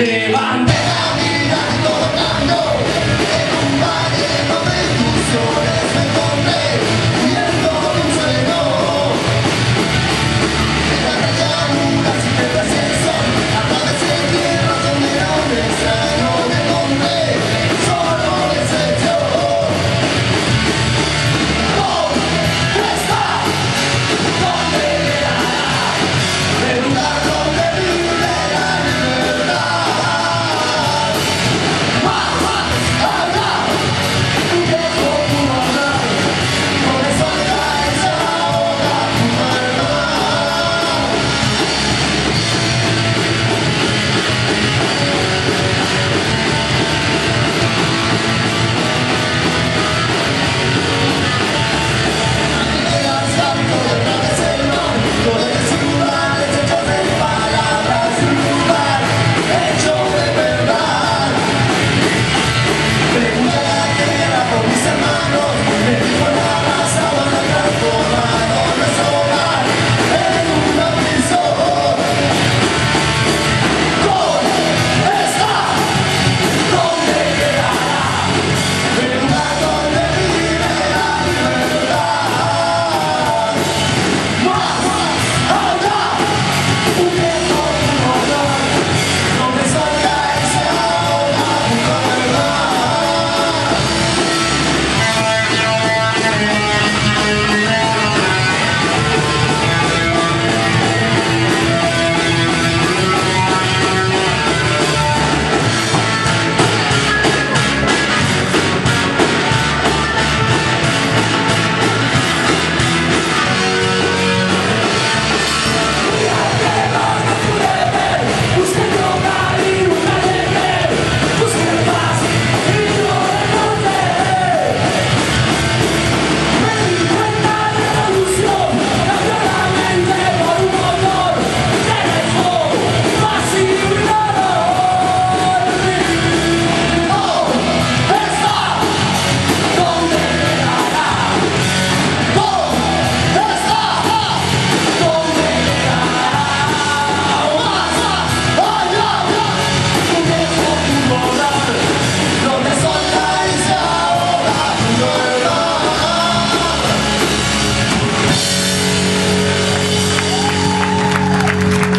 Levante caminando, tocando